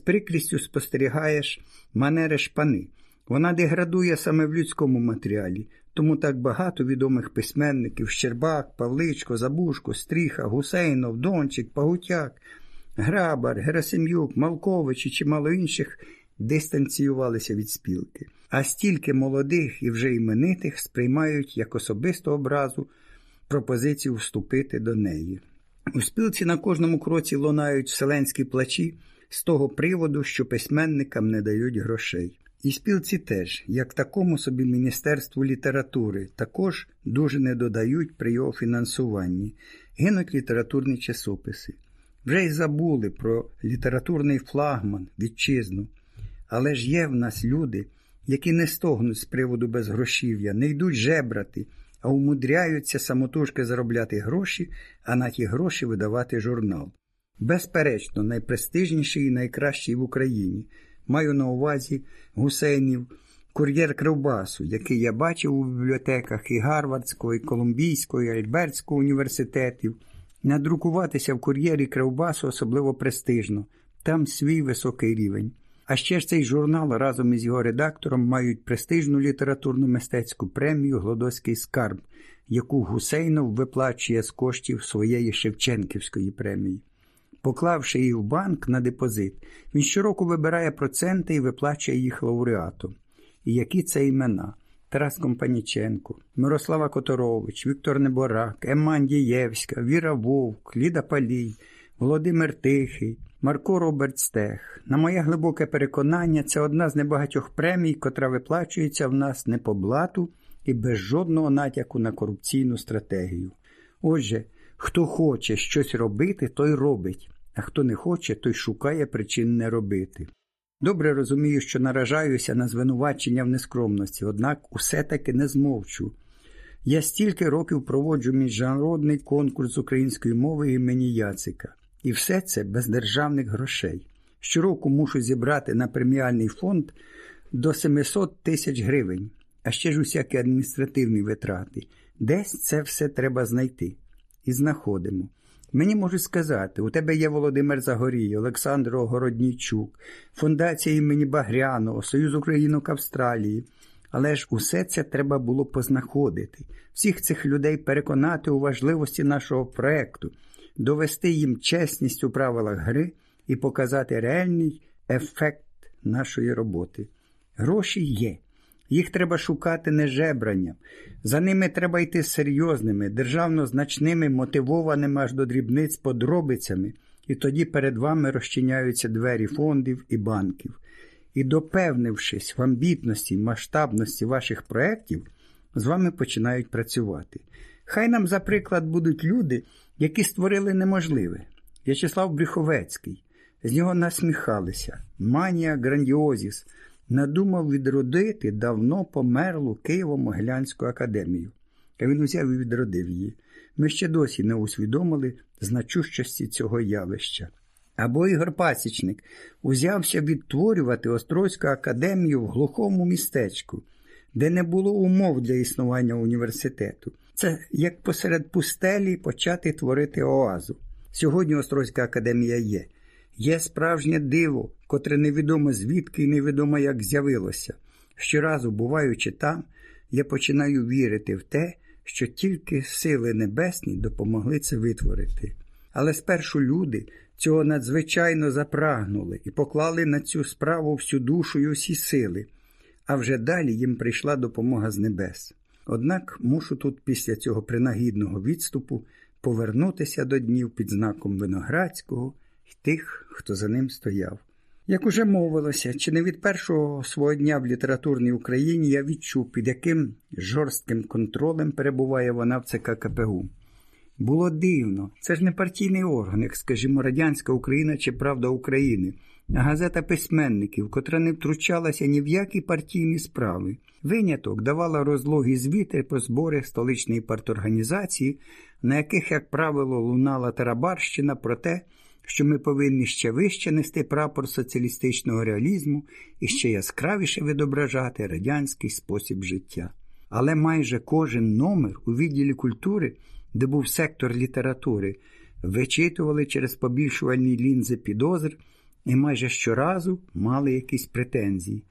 З прикрістю спостерігаєш манери шпани. Вона деградує саме в людському матеріалі, тому так багато відомих письменників Щербак, Павличко, Забушко, Стріха, Гусейнов, Дончик, Пагутяк, Грабар, Герасим'юк, Малкович і чимало інших дистанціювалися від спілки. А стільки молодих і вже іменитих сприймають як особисту образу пропозицію вступити до неї. У спілці на кожному кроці лунають вселенські плачі з того приводу, що письменникам не дають грошей. І спілці теж, як такому собі Міністерству літератури, також дуже не додають при його фінансуванні, гинуть літературні часописи. Вже й забули про літературний флагман, вітчизну. Але ж є в нас люди, які не стогнуть з приводу безгрошів'я, не йдуть жебрати, а умудряються самотужки заробляти гроші, а на ті гроші видавати журнал. Безперечно, найпрестижніший і найкращий в Україні. Маю на увазі гусейнів, кур'єр Кривбасу, який я бачив у бібліотеках і Гарвардського, і Колумбійського, і Альбертського університетів. Надрукуватися в кур'єрі Кривбасу особливо престижно, там свій високий рівень. А ще ж цей журнал разом із його редактором мають престижну літературну мистецьку премію Глодоський скарб, яку Гусейнов виплачує з коштів своєї Шевченківської премії. Поклавши її в банк на депозит, він щороку вибирає проценти і виплачує їх лауреату. І які це імена? Тарас Компаніченко, Мирослава Которович, Віктор Неборак, Емма Дієвська, Віра Вовк, Ліда Палій, Володимир Тихий, Марко Роберт Стех. На моє глибоке переконання, це одна з небагатьох премій, котра виплачується в нас не по блату і без жодного натяку на корупційну стратегію. Отже, хто хоче щось робити, той робить, а хто не хоче, той шукає причин не робити. Добре розумію, що наражаюся на звинувачення в нескромності, однак усе таки не змовчу. Я стільки років проводжу міжнародний конкурс української мови імені Яцика. І все це без державних грошей. Щороку мушу зібрати на преміальний фонд до 700 тисяч гривень, а ще ж усякі адміністративні витрати. Десь це все треба знайти. І знаходимо. Мені можуть сказати, у тебе є Володимир Загорій, Олександр Огороднійчук, Фундація імені Багряного, Союз Українок Австралії. Але ж усе це треба було познаходити, всіх цих людей переконати у важливості нашого проекту, довести їм чесність у правилах гри і показати реальний ефект нашої роботи. Гроші є. Їх треба шукати не жебранням. За ними треба йти серйозними, державно значними, мотивованими аж до дрібниць подробицями, і тоді перед вами розчиняються двері фондів і банків. І, допевнившись в амбітності масштабності ваших проєктів, з вами починають працювати. Хай нам, за приклад, будуть люди, які створили неможливе. В'ячеслав Бріховецький. З нього насміхалися. Манія Грандіозіс надумав відродити давно померлу Києво-Могилянську академію. А він узяв і відродив її. Ми ще досі не усвідомили значущості цього явища. Або Ігор Пасічник узявся відтворювати Острозьку академію в глухому містечку, де не було умов для існування університету. Це як посеред пустелі почати творити оазу. Сьогодні Острозька академія є. Є справжнє диво, котре невідомо звідки і невідомо як з'явилося. Щоразу, буваючи там, я починаю вірити в те, що тільки сили небесні допомогли це витворити. Але спершу люди цього надзвичайно запрагнули і поклали на цю справу всю душу і усі сили, а вже далі їм прийшла допомога з небес. Однак мушу тут після цього принагідного відступу повернутися до днів під знаком Виноградського і тих, хто за ним стояв. Як уже мовилося, чи не від першого свого дня в літературній Україні я відчув, під яким жорстким контролем перебуває вона в ЦК КПУ. Було дивно, це ж не партійний орган, як, скажімо, Радянська Україна чи Правда України, а газета письменників, котра не втручалася ні в які партійні справи. Виняток давала розлогі звіти про збори столичної парторганізації, на яких, як правило, лунала тарабарщина про те, що ми повинні ще вище нести прапор соціалістичного реалізму і ще яскравіше відображати радянський спосіб життя. Але майже кожен номер у відділі культури, де був сектор літератури, вичитували через побільшувальні лінзи підозр і майже щоразу мали якісь претензії.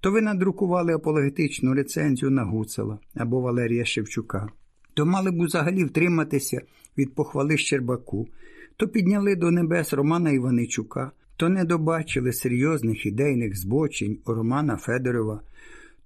То ви надрукували апологетичну рецензію на Гуцела або Валерія Шевчука, то мали б взагалі втриматися від похвали Щербаку, то підняли до небес Романа Іваничука, то не добачили серйозних ідейних збочень у Романа Федорова,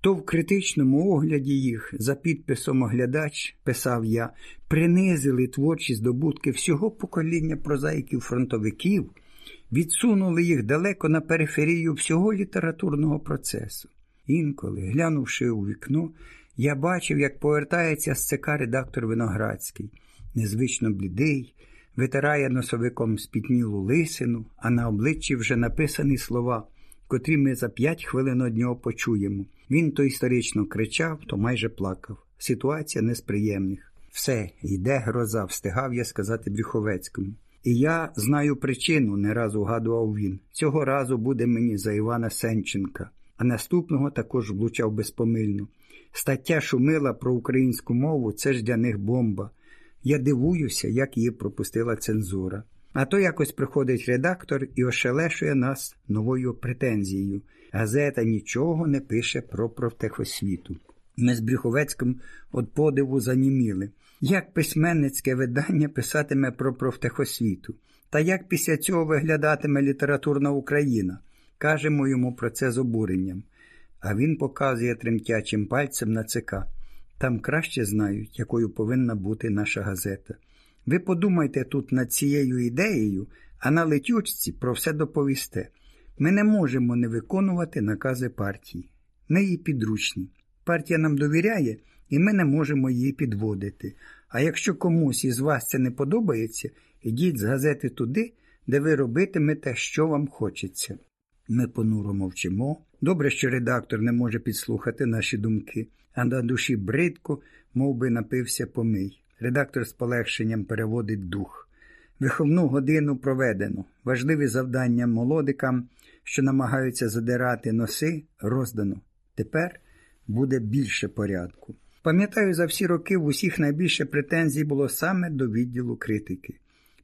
то в критичному огляді їх за підписом оглядач, писав я, принизили творчі здобутки всього покоління прозаїків-фронтовиків, відсунули їх далеко на периферію всього літературного процесу. Інколи, глянувши у вікно, я бачив, як повертається з ЦК редактор Виноградський, незвично блідий, витирає носовиком спітнілу лисину, а на обличчі вже написані слова, котрі ми за п'ять хвилин од нього почуємо. Він то історично кричав, то майже плакав. Ситуація не з приємних. Все, йде гроза, встигав я сказати Брюховецькому. І я знаю причину, не раз угадував він. Цього разу буде мені за Івана Сенченка, а наступного також влучав безпомильно. Стаття шумила про українську мову це ж для них бомба. Я дивуюся, як її пропустила цензура. А то якось приходить редактор і ошелешує нас новою претензією. Газета нічого не пише про профтехосвіту. Ми з Брюховецьким від подиву заніміли. Як письменницьке видання писатиме про профтехосвіту? Та як після цього виглядатиме літературна Україна? Кажемо йому про це з обуренням. А він показує тремтячим пальцем на ЦК. Там краще знають, якою повинна бути наша газета. Ви подумайте тут над цією ідеєю, а на летючці про все доповісте. Ми не можемо не виконувати накази партії. Ми її підручні. Партія нам довіряє, і ми не можемо її підводити. А якщо комусь із вас це не подобається, ідіть з газети туди, де ви робитимете, що вам хочеться. Ми понуро мовчимо. Добре, що редактор не може підслухати наші думки, а на душі бридко, мов би напився помий. Редактор з полегшенням переводить дух. Виховну годину проведено. Важливі завдання молодикам, що намагаються задирати носи, роздано. Тепер буде більше порядку. Пам'ятаю, за всі роки в усіх найбільше претензій було саме до відділу критики.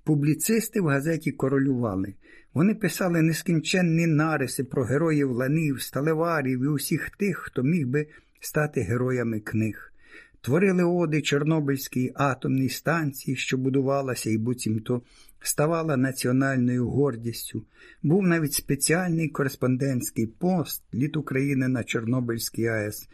Публіцисти в газеті королювали. Вони писали нескінченні нариси про героїв ланів, сталеварів і усіх тих, хто міг би стати героями книг. Творили оди Чорнобильській атомній станції, що будувалася і буцімто ставала національною гордістю. Був навіть спеціальний кореспондентський пост літ України на Чорнобильській АЕС.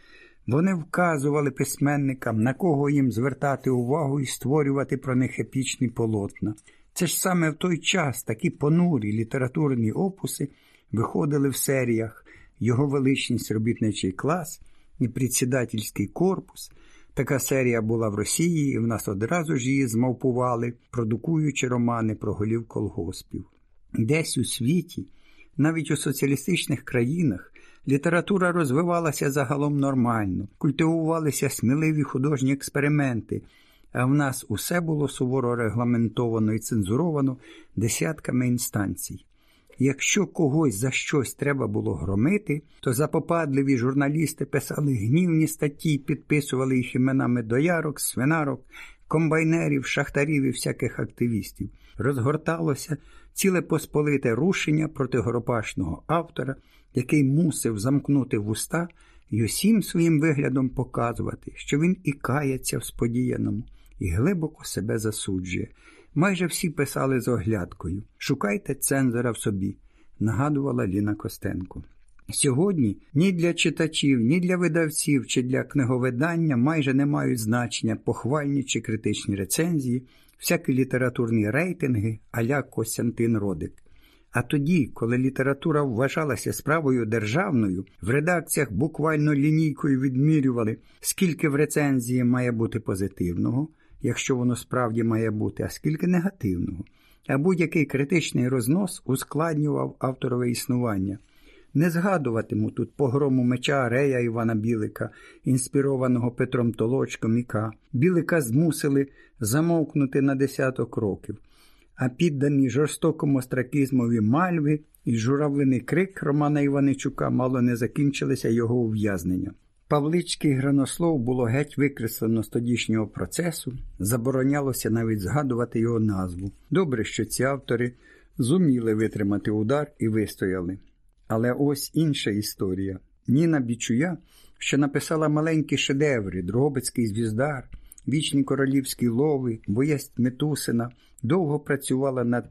Вони вказували письменникам, на кого їм звертати увагу і створювати про них епічні полотна. Це ж саме в той час такі понурі літературні опуси виходили в серіях Його величність робітничий клас і председательський корпус. Така серія була в Росії, і в нас одразу ж її змовпували, продукуючи романи про голів колгоспів. Десь у світі, навіть у соціалістичних країнах, література розвивалася загалом нормально, культивувалися сміливі художні експерименти, а в нас усе було суворо регламентовано і цензуровано десятками інстанцій. Якщо когось за щось треба було громити, то запопадливі журналісти писали гнівні статті, підписували їх іменами доярок, свинарок, комбайнерів, шахтарів і всяких активістів. Розгорталося ціле посполите рушення проти горопашного автора, який мусив замкнути вуста і усім своїм виглядом показувати, що він і кається в сподіяному, і глибоко себе засуджує. Майже всі писали з оглядкою Шукайте цензора в собі, нагадувала Ліна Костенко. Сьогодні ні для читачів, ні для видавців чи для книговидання майже не мають значення похвальні чи критичні рецензії, всякі літературні рейтинги аля Костянтин Родик. А тоді, коли література вважалася справою державною, в редакціях буквально лінійкою відмірювали, скільки в рецензії має бути позитивного якщо воно справді має бути, а скільки негативного, а будь-який критичний рознос ускладнював авторове існування. Не згадуватиму тут погрому меча Рея Івана Білика, інспірованого Петром Толочком і К. Білика змусили замовкнути на десяток років, а піддані жорстокому остракізмові мальви і журавлиний крик Романа Іваничука мало не закінчилися його ув'язнення. Павлицький гранослов було геть викреслено з тодішнього процесу, заборонялося навіть згадувати його назву. Добре, що ці автори зуміли витримати удар і вистояли. Але ось інша історія. Ніна Бічуя, що написала маленькі шедеври, Дрогобицький звіздар, Вічні королівські лови, Боясть Метусина, довго працювала над